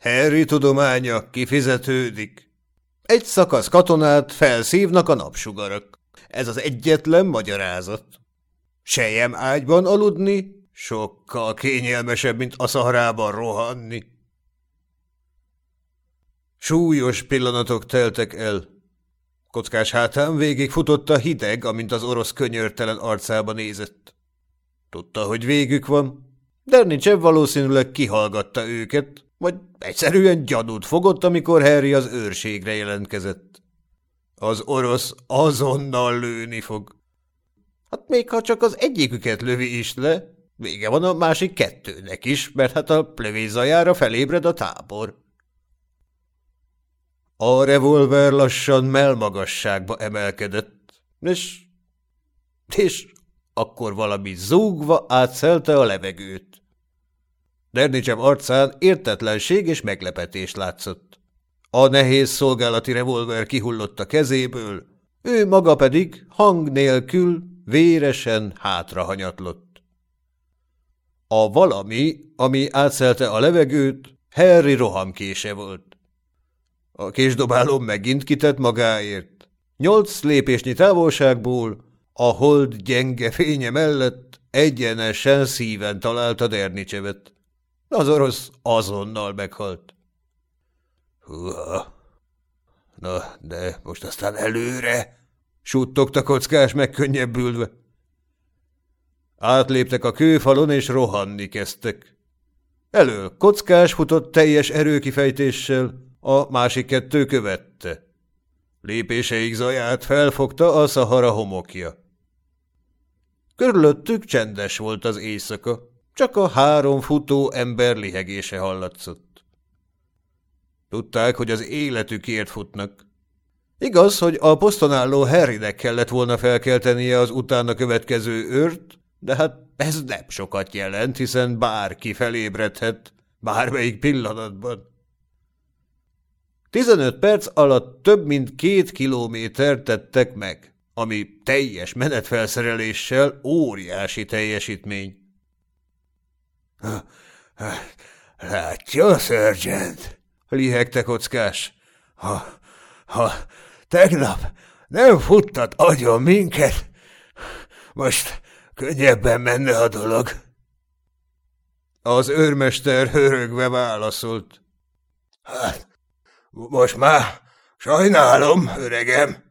Harry tudománya kifizetődik. Egy szakasz katonát felszívnak a napsugarak. Ez az egyetlen magyarázat. Sejem ágyban aludni sokkal kényelmesebb, mint a szahrában rohanni. Súlyos pillanatok teltek el. Kockás hátán végig futott a hideg, amint az orosz könyörtelen arcába nézett. Tudta, hogy végük van, Dernicsev valószínűleg kihallgatta őket, vagy egyszerűen gyanút fogott, amikor Harry az őrségre jelentkezett. Az orosz azonnal lőni fog. Hát még ha csak az egyiküket lövi is le, vége van a másik kettőnek is, mert hát a plövézajára felébred a tábor. A revolver lassan melmagasságba emelkedett, és, és akkor valami zúgva átszelte a levegőt. Dernicsev arcán értetlenség és meglepetés látszott. A nehéz szolgálati revolver kihullott a kezéből, ő maga pedig hang nélkül véresen hátrahanyatlott. A valami, ami átszelte a levegőt, Harry rohamkése volt. A késdobáló megint kitett magáért. Nyolc lépésnyi távolságból a hold gyenge fénye mellett egyenesen szíven találta Dernicsevet. Az orosz azonnal meghalt. Húha! Na, de most aztán előre! Suttogta kockás megkönnyebbülve. Átléptek a kőfalon, és rohanni kezdtek. Elől kockás futott teljes erőkifejtéssel, a másik kettő követte. Lépéseik zaját felfogta a szahara homokja. Körülöttük csendes volt az éjszaka, csak a három futó ember lihegése hallatszott. Tudták, hogy az életükért futnak. Igaz, hogy a poszton álló Harrynek kellett volna felkeltenie az utána következő őrt, de hát ez nem sokat jelent, hiszen bárki felébredhet, bármelyik pillanatban. Tizenöt perc alatt több mint két kilométer tettek meg, ami teljes menetfelszereléssel óriási teljesítmény. – Látja, Sergeant? – lihegte kockás. Ha, ha tegnap nem futtat agyon minket, most könnyebben menne a dolog. Az őrmester hörögve válaszolt. Hát, most már sajnálom, öregem,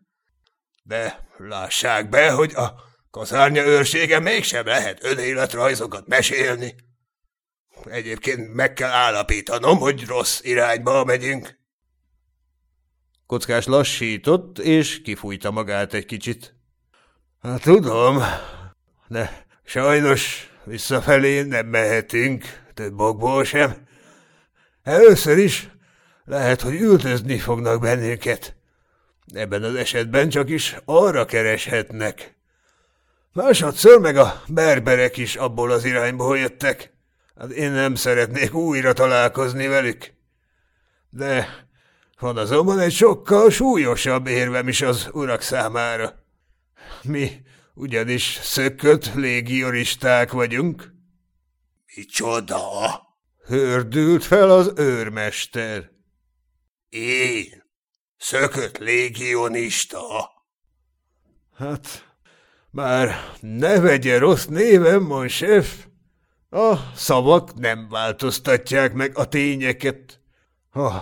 de lássák be, hogy a kazárnya őrsége mégsem lehet önéletrajzokat mesélni. Egyébként meg kell állapítanom, hogy rossz irányba megyünk. Kockás lassított, és kifújta magát egy kicsit. Hát tudom, de sajnos visszafelé nem mehetünk, több okból sem. Először is lehet, hogy üldözni fognak bennünket. Ebben az esetben csak is arra kereshetnek. Másodszor meg a berberek is abból az irányból jöttek. Hát én nem szeretnék újra találkozni velük. De van azonban egy sokkal súlyosabb érvem is az urak számára. Mi ugyanis szökött légioristák vagyunk. – Micsoda? – hördült fel az őrmester. Én? Szökött légionista? Hát, már ne vegye rossz névem, mon chef. A szavak nem változtatják meg a tényeket.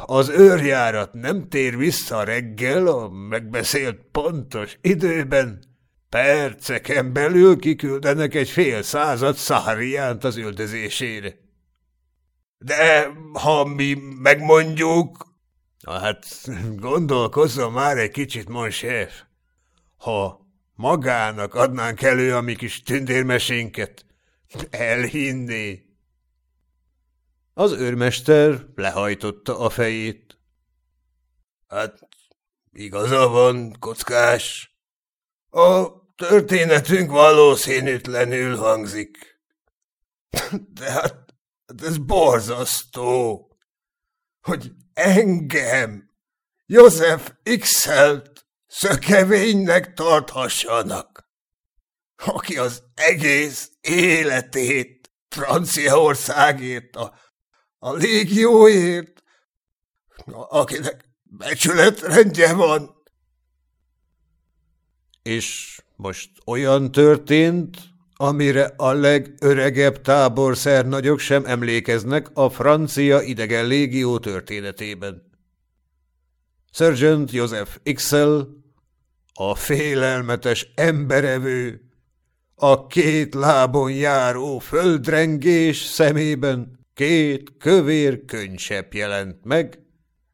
Az őrjárat nem tér vissza reggel a megbeszélt pontos időben, perceken belül kiküldenek egy fél század szahariánt az üldözésére. De ha mi megmondjuk, Hát gondolkozzon már egy kicsit, chef. Ha magának adnánk elő a mi kis tündérmesénket, elhinné. Az őrmester lehajtotta a fejét. Hát, igaza van, kockás. A történetünk valószínűtlenül hangzik. De hát, ez borzasztó, hogy engem, József x szökevénynek tarthassanak, aki az egész életét Franciaországért, a, a légióért, akinek becsületrendje van. És most olyan történt, amire a legöregebb táborszernagyok sem emlékeznek a francia idegen légió történetében. Sergeant Joseph Ixel, a félelmetes emberevő, a két lábon járó földrengés szemében két kövér könysepp jelent meg,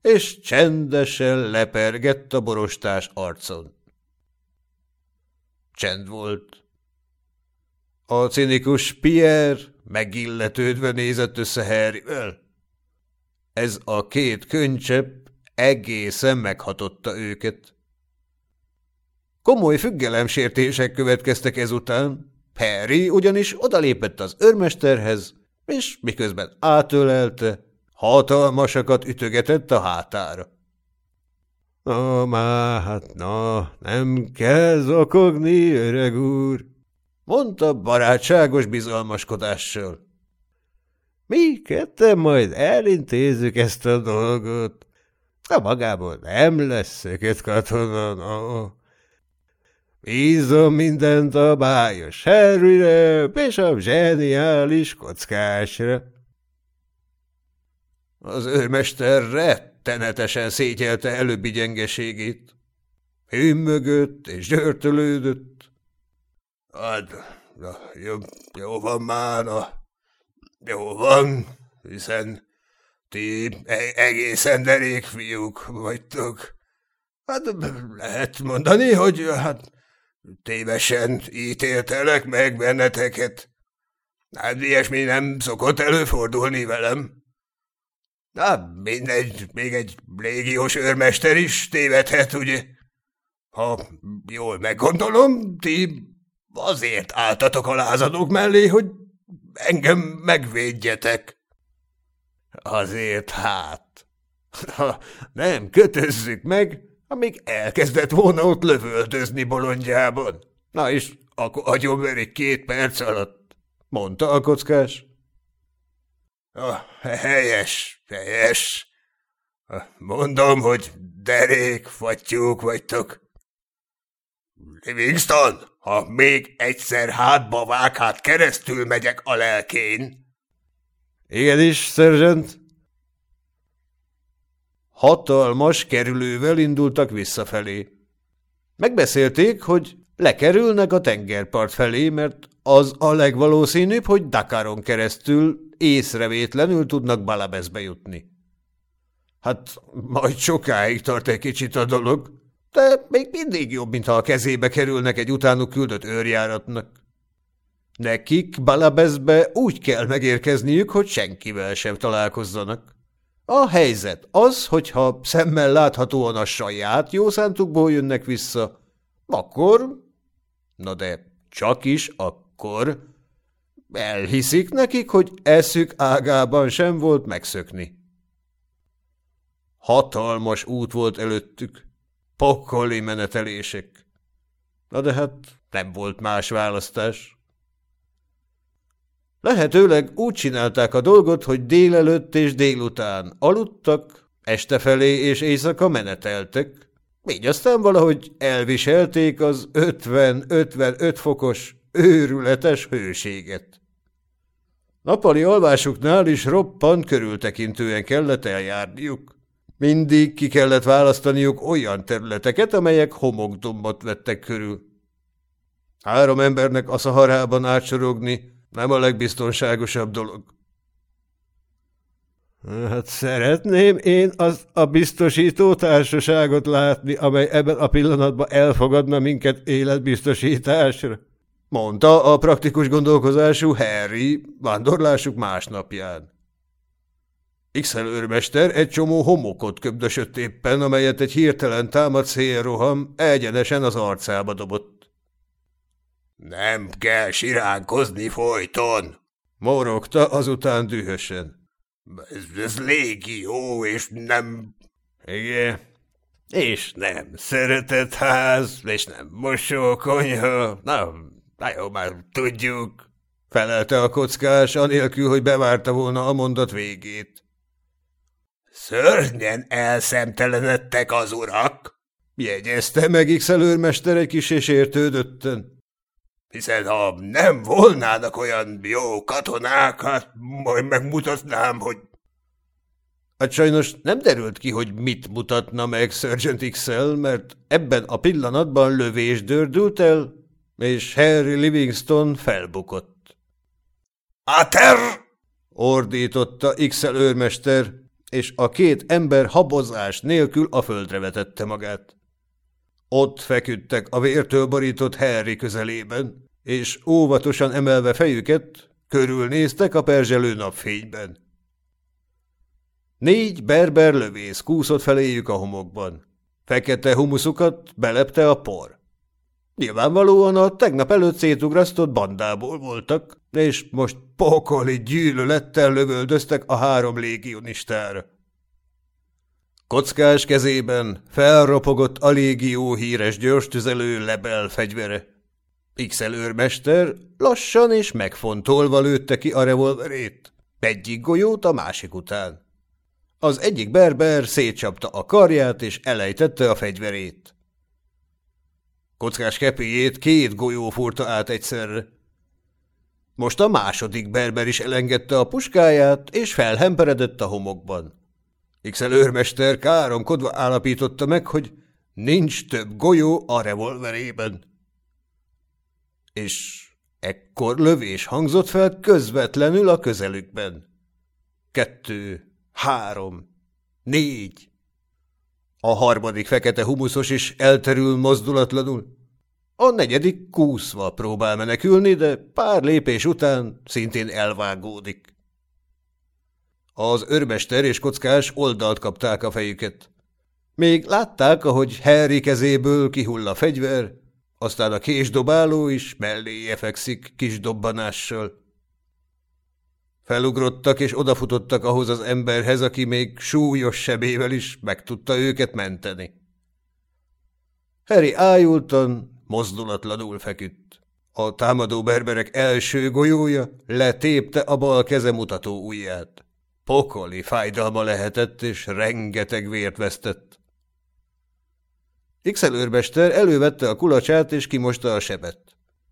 és csendesen lepergett a borostás arcon. Csend volt. A cinikus Pierre megilletődve nézett össze Harryvel. Ez a két könycsepp egészen meghatotta őket. Komoly függelemsértések következtek ezután. Harry ugyanis odalépett az őrmesterhez, és miközben átölelte, hatalmasakat ütögetett a hátára. Na, már hát na, nem kell zokogni, öreg úr, mondta barátságos bizalmaskodással. Mi ketten majd elintézzük ezt a dolgot. A magából nem lesz szökött katona, no. Bízom mindent a bájos Harryre és a zseniális kockásra. Az őrmester rettenetesen szégyelte előbbi gyengeségét. Hümmögött és györtölődött. Hát, na, jó, jó van már, na, jó van, hiszen ti e- egészen derék fiúk vagytok. Hát lehet mondani, hogy hát tévesen ítéltelek meg benneteket. Hát ilyesmi nem szokott előfordulni velem. Na, mindegy, még egy légiós őrmester is tévedhet, ugye? Ha jól meggondolom, ti azért álltatok a lázadók mellé, hogy engem megvédjetek. Azért hát. Ha nem kötözzük meg, amíg elkezdett volna ott lövöldözni bolondjában. Na és akkor agyonverik két perc alatt, mondta a kockás. Ah, helyes, helyes. Mondom, hogy derék fattyúk vagytok. Livingston, ha még egyszer hátba vághát keresztül megyek a lelkén. is, szerzsent. Hatalmas kerülővel indultak visszafelé. Megbeszélték, hogy lekerülnek a tengerpart felé, mert az a legvalószínűbb, hogy Dakaron keresztül észrevétlenül tudnak Balabezbe jutni. Hát majd sokáig tart egy kicsit a dolog, de még mindig jobb, mintha a kezébe kerülnek egy utánuk küldött őrjáratnak. Nekik Balabezbe úgy kell megérkezniük, hogy senkivel sem találkozzanak. A helyzet az, hogyha szemmel láthatóan a saját jószántukból jönnek vissza, akkor, na de csak is akkor, elhiszik nekik, hogy eszük ágában sem volt megszökni. Hatalmas út volt előttük, pokoli menetelések. Na de hát nem volt más választás. Lehetőleg úgy csinálták a dolgot, hogy délelőtt és délután aludtak, este felé és éjszaka meneteltek, így aztán valahogy elviselték az 50-55 fokos, őrületes hőséget. Napali alvásuknál is roppant körültekintően kellett eljárniuk. Mindig ki kellett választaniuk olyan területeket, amelyek homokdombot vettek körül. Három embernek a szaharában átsorogni nem a legbiztonságosabb dolog. Hát szeretném én az a biztosító társaságot látni, amely ebben a pillanatban elfogadna minket életbiztosításra, mondta a praktikus gondolkozású Harry vándorlásuk másnapján. x őrmester egy csomó homokot köbdösött éppen, amelyet egy hirtelen támadt szélroham egyenesen az arcába dobott. Nem kell siránkozni folyton, morogta azután dühösen. Ez, ez légió, és nem... Igen, és nem szeretett ház, és nem mosókonyha. Na, na jó, már tudjuk, felelte a kockás, anélkül, hogy bevárta volna a mondat végét. Szörnyen elszemtelenedtek az urak, jegyezte meg x egy kis és értődötten. Hiszen ha nem volnának olyan jó katonák, hát majd megmutatnám, hogy... Hát sajnos nem derült ki, hogy mit mutatna meg Sergeant x mert ebben a pillanatban lövés dördült el, és Harry Livingston felbukott. – Ater! – ordította x őrmester, és a két ember habozás nélkül a földre vetette magát. Ott feküdtek a vértől borított Harry közelében, és óvatosan emelve fejüket, körülnéztek a perzselő napfényben. Négy berber lövész kúszott feléjük a homokban. Fekete humuszukat belepte a por. Nyilvánvalóan a tegnap előtt szétugrasztott bandából voltak, és most pokoli gyűlölettel lövöldöztek a három légionistára. Kockás kezében felropogott a légió híres gyorstüzelő lebel fegyvere. x őrmester lassan és megfontolva lőtte ki a revolverét, egyik golyót a másik után. Az egyik berber szétcsapta a karját és elejtette a fegyverét. Kockás kepéjét két golyó furta át egyszerre. Most a második berber is elengedte a puskáját, és felhemperedett a homokban. X őrmester káromkodva állapította meg, hogy nincs több golyó a revolverében. És ekkor lövés hangzott fel közvetlenül a közelükben. Kettő, három, négy. A harmadik fekete humuszos is elterül mozdulatlanul. A negyedik kúszva próbál menekülni, de pár lépés után szintén elvágódik. Az örmester és kockás oldalt kapták a fejüket. Még látták, ahogy Harry kezéből kihull a fegyver, aztán a késdobáló is melléje fekszik kis dobbanással. Felugrottak és odafutottak ahhoz az emberhez, aki még súlyos sebével is meg tudta őket menteni. Harry ájultan, mozdulatlanul feküdt. A támadó berberek első golyója letépte a bal keze mutató ujját. Pokoli fájdalma lehetett, és rengeteg vért vesztett. x elővette a kulacsát, és kimosta a sebet.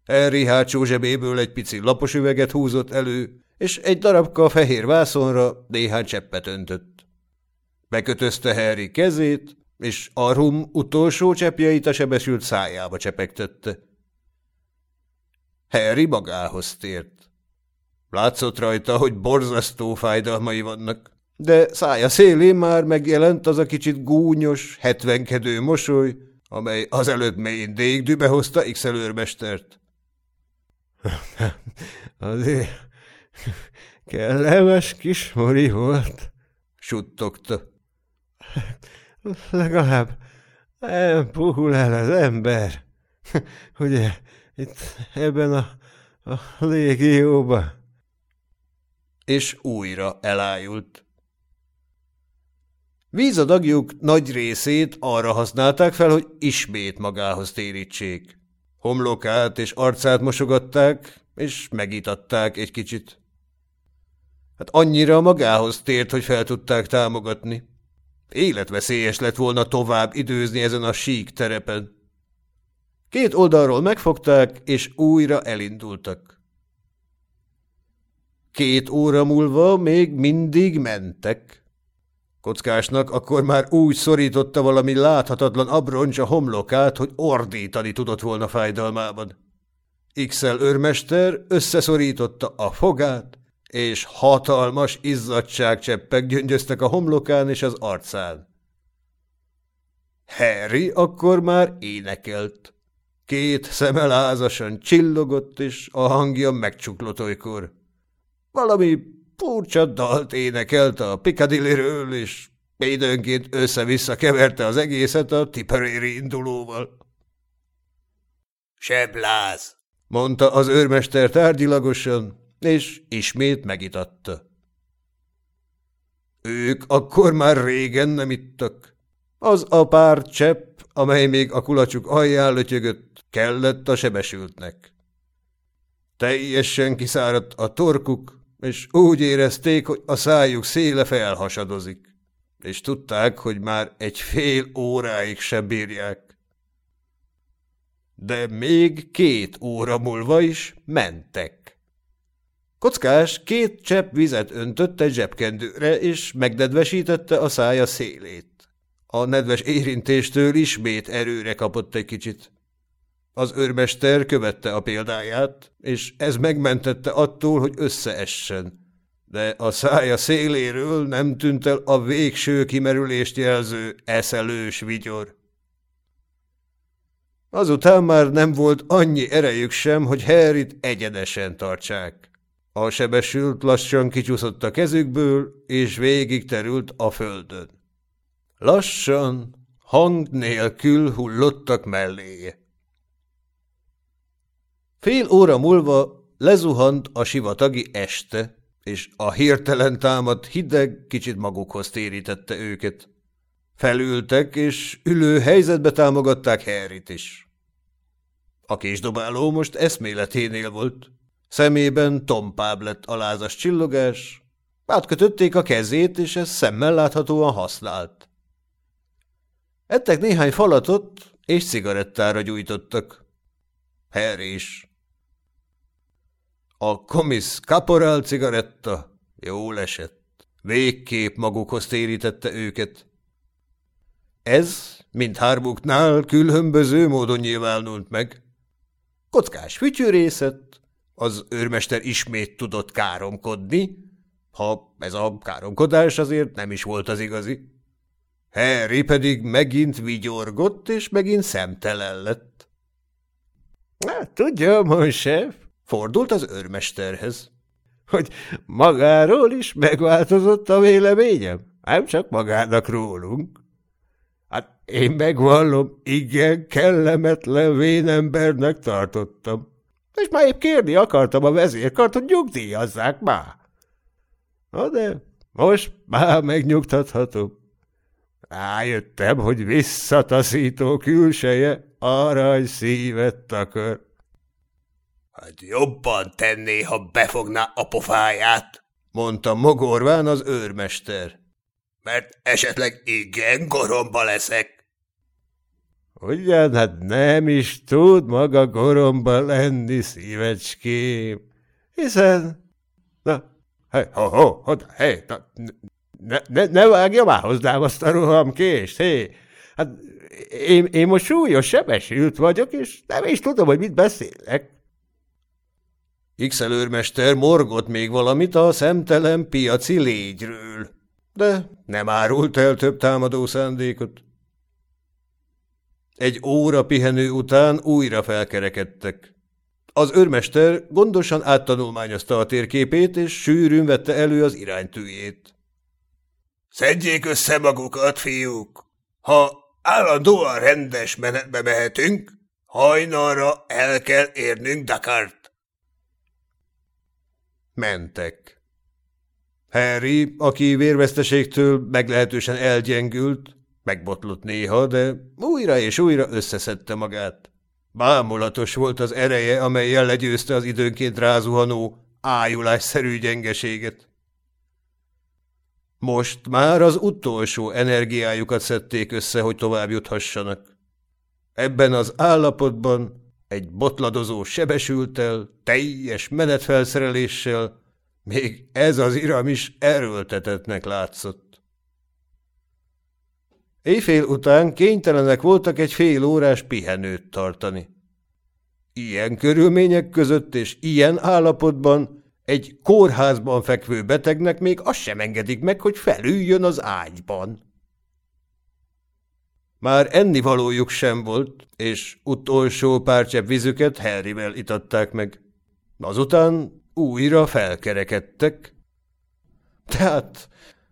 Harry hátsó zsebéből egy pici lapos üveget húzott elő, és egy darabka fehér vászonra néhány cseppet öntött. Bekötözte Harry kezét, és a rum utolsó cseppjeit a sebesült szájába csepegtette. Harry magához tért. Látszott rajta, hogy borzasztó fájdalmai vannak, de szája szélén már megjelent az a kicsit gúnyos, hetvenkedő mosoly, amely azelőtt mélyén dégdűbe hozta x -előrmestert. Azért Kellemes kis mori volt, suttogta. Legalább nem puhul el az ember. Ugye, itt ebben a, a légióban. És újra elájult. Vízadagjuk nagy részét arra használták fel, hogy ismét magához térítsék. Homlokát és arcát mosogatták, és megítatták egy kicsit. Hát annyira magához tért, hogy fel tudták támogatni. Életveszélyes lett volna tovább időzni ezen a sík terepen. Két oldalról megfogták, és újra elindultak. Két óra múlva még mindig mentek. Kockásnak akkor már úgy szorította valami láthatatlan abroncs a homlokát, hogy ordítani tudott volna fájdalmában. x őrmester összeszorította a fogát, és hatalmas izzadságcseppek gyöngyöztek a homlokán és az arcán. Harry akkor már énekelt. Két szeme lázasan csillogott, és a hangja megcsuklott olykor. Valami furcsa dalt énekelt a Piccadilly-ről, és időnként össze-vissza keverte az egészet a Tipperary indulóval. – Sebláz! – mondta az őrmester tárgyilagosan, és ismét megitatta. Ők akkor már régen nem ittak. Az a pár csepp, amely még a kulacsuk alján lötyögött, kellett a sebesültnek. Teljesen kiszáradt a torkuk, és úgy érezték, hogy a szájuk széle felhasadozik. és tudták, hogy már egy fél óráig se bírják. De még két óra múlva is mentek. Kockás két csepp vizet öntött egy zsebkendőre, és megdedvesítette a szája szélét. A nedves érintéstől ismét erőre kapott egy kicsit. Az őrmester követte a példáját, és ez megmentette attól, hogy összeessen. De a szája széléről nem tűnt el a végső kimerülést jelző eszelős vigyor. Azután már nem volt annyi erejük sem, hogy Harryt egyenesen tartsák. A sebesült lassan kicsúszott a kezükből, és végig terült a földön. Lassan, hang nélkül hullottak melléje. Fél óra múlva lezuhant a sivatagi este, és a hirtelen támadt hideg kicsit magukhoz térítette őket. Felültek, és ülő helyzetbe támogatták Harryt is. A késdobáló most eszméleténél volt. Szemében tompább lett a lázas csillogás, átkötötték a kezét, és ez szemmel láthatóan használt. Ettek néhány falatot, és cigarettára gyújtottak. Harry is. A komisz kaporál cigaretta jól esett. Végképp magukhoz térítette őket. Ez mindhármuknál különböző módon nyilvánult meg. Kockás fütyűrészet, az őrmester ismét tudott káromkodni, ha ez a káromkodás azért nem is volt az igazi. Harry pedig megint vigyorgott, és megint szemtelen lett. – Tudja, monsef, Fordult az őrmesterhez. Hogy magáról is megváltozott a véleményem? Nem csak magának rólunk. Hát én megvallom, igen kellemetlen vénembernek tartottam. És már épp kérni akartam a vezérkart, hogy nyugdíjazzák már. Na de most már megnyugtathatom. Rájöttem, hogy visszataszító külseje arany szívet takar. Hát jobban tenné, ha befogná a pofáját, mondta mogorván az őrmester. Mert esetleg igen goromba leszek. Ugyan, hát nem is tud maga goromba lenni, szívecském, hiszen... Na, hely, ho, ho, ho, hely, na, ne, ne, ne vágja már hozzám azt a rohamkést, hé! Hát én, én most súlyos sebesült vagyok, és nem is tudom, hogy mit beszélek x morgott még valamit a szemtelen piaci légyről, de nem árult el több támadó szándékot. Egy óra pihenő után újra felkerekedtek. Az őrmester gondosan áttanulmányozta a térképét, és sűrűn vette elő az iránytűjét. Szedjék össze magukat, fiúk! Ha állandóan rendes menetbe mehetünk, hajnalra el kell érnünk Dakart. Mentek. Harry, aki vérveszteségtől meglehetősen elgyengült, megbotlott néha, de újra és újra összeszedte magát. Bámulatos volt az ereje, amelyel legyőzte az időnként rázuhanó, ájulásszerű gyengeséget. Most már az utolsó energiájukat szedték össze, hogy tovább juthassanak. Ebben az állapotban egy botladozó sebesültel, teljes menetfelszereléssel, még ez az iram is erőltetetnek látszott. Éjfél után kénytelenek voltak egy fél órás pihenőt tartani. Ilyen körülmények között és ilyen állapotban egy kórházban fekvő betegnek még azt sem engedik meg, hogy felüljön az ágyban. Már ennivalójuk sem volt, és utolsó pár csepp vizüket Harryvel itatták meg. Azután újra felkerekedtek. Tehát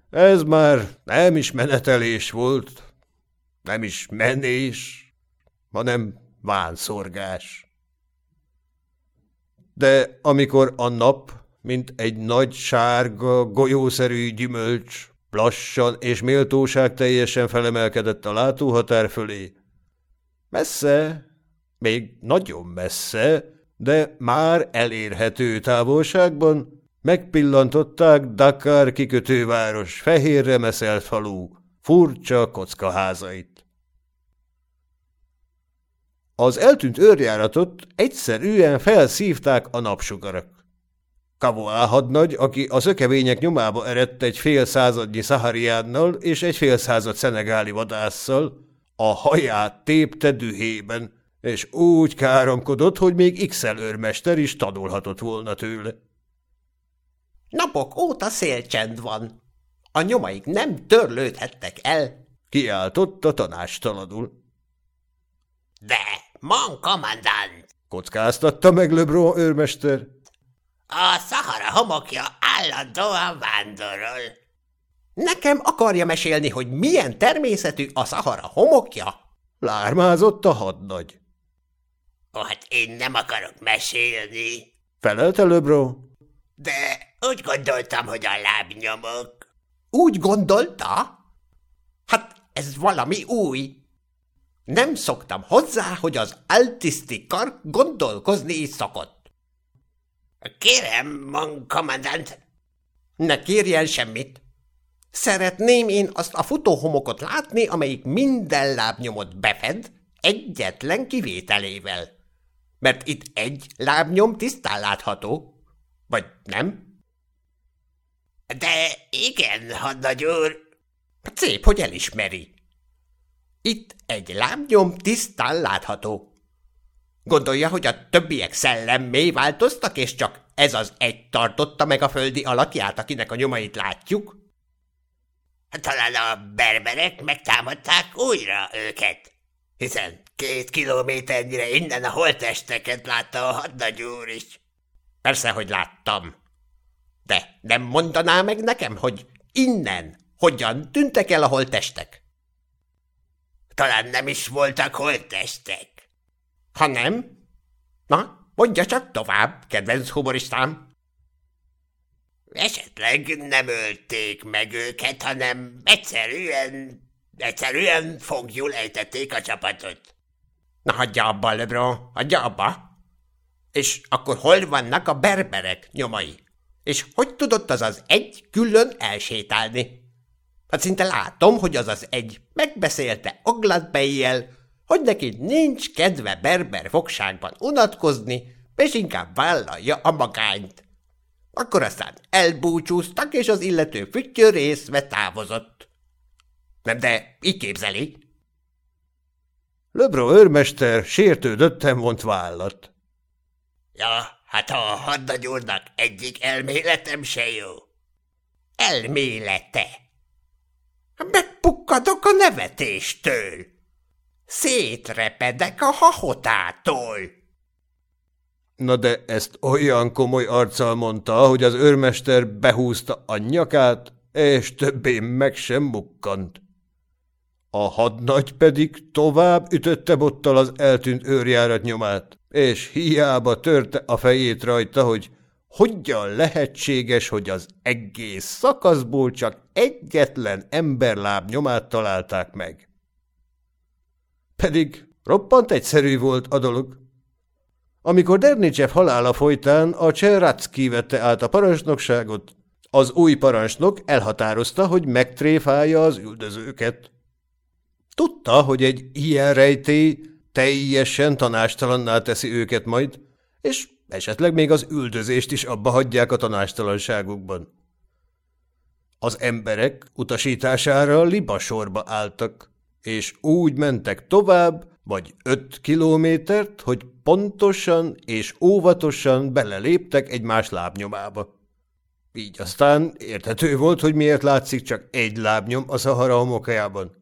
ez már nem is menetelés volt, nem is menés, hanem vánszorgás. De amikor a nap, mint egy nagy sárga, golyószerű gyümölcs Lassan és méltóság teljesen felemelkedett a látóhatár fölé. Messze, még nagyon messze, de már elérhető távolságban megpillantották Dakar kikötőváros fehérre meszelt falú, furcsa kockaházait. Az eltűnt őrjáratot egyszerűen felszívták a napsugarak. Kavoá hadnagy, aki a szökevények nyomába eredt egy fél századnyi szahariánnal és egy fél század szenegáli vadásszal, a haját tépte dühében, és úgy káromkodott, hogy még x őrmester is tanulhatott volna tőle. Napok óta szélcsend van. A nyomaik nem törlődhettek el, kiáltott a tanástalanul. De, mon kommandant! kockáztatta meg Lebron őrmester. A Szahara homokja állandóan vándorol. Nekem akarja mesélni, hogy milyen természetű a Szahara homokja? Lármázott a hadnagy. Ó, hát én nem akarok mesélni. Felelte Lebron. De úgy gondoltam, hogy a lábnyomok. Úgy gondolta? Hát ez valami új. Nem szoktam hozzá, hogy az altiszti kar gondolkozni is szokott. Kérem, mon kommandant. Ne kérjen semmit. Szeretném én azt a futóhomokot látni, amelyik minden lábnyomot befed, egyetlen kivételével. Mert itt egy lábnyom tisztán látható. Vagy nem? De igen, hadnagy úr. Szép, hogy elismeri. Itt egy lábnyom tisztán látható. Gondolja, hogy a többiek szellemmé változtak, és csak ez az egy tartotta meg a földi alakját, akinek a nyomait látjuk? Talán a berberek megtámadták újra őket, hiszen két kilométernyire innen a holtesteket látta a hadnagy is. Persze, hogy láttam. De nem mondaná meg nekem, hogy innen hogyan tűntek el a holtestek? Talán nem is voltak holtestek. Ha nem? Na, mondja csak tovább, kedvenc humoristám. Esetleg nem ölték meg őket, hanem egyszerűen, egyszerűen fogjul ejtették a csapatot. Na hagyja abba, Lebron, hagyja abba. És akkor hol vannak a berberek nyomai? És hogy tudott az az egy külön elsétálni? Hát szinte látom, hogy az az egy megbeszélte Oglatbejjel, hogy neki nincs kedve berber fogságban unatkozni, és inkább vállalja a magányt. Akkor aztán elbúcsúztak, és az illető füttyő részve távozott. Nem, de így képzeli. Löbro őrmester sértődötten vont vállat. Ja, hát a hadnagy úrnak egyik elméletem se jó. Elmélete. Megpukkadok a nevetéstől. Szétrepedek a hahotától. Na de ezt olyan komoly arccal mondta, hogy az őrmester behúzta a nyakát, és többé meg sem mukkant. A hadnagy pedig tovább ütötte bottal az eltűnt őrjárat nyomát, és hiába törte a fejét rajta, hogy hogyan lehetséges, hogy az egész szakaszból csak egyetlen emberláb nyomát találták meg. Pedig roppant egyszerű volt a dolog. Amikor Dernicsev halála folytán a Cseracki vette át a parancsnokságot, az új parancsnok elhatározta, hogy megtréfálja az üldözőket. Tudta, hogy egy ilyen rejtély teljesen tanástalanná teszi őket majd, és esetleg még az üldözést is abba hagyják a tanástalanságukban. Az emberek utasítására libasorba álltak, és úgy mentek tovább, vagy öt kilométert, hogy pontosan és óvatosan beleléptek egymás lábnyomába. Így aztán érthető volt, hogy miért látszik csak egy lábnyom a Szahara homokájában.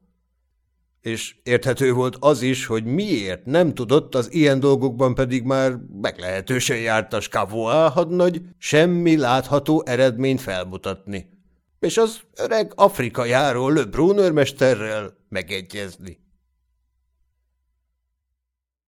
És érthető volt az is, hogy miért nem tudott az ilyen dolgokban pedig már meglehetősen jártas Kavoá hadnagy semmi látható eredményt felmutatni. És az öreg Afrika járó Le Brun megegyezni.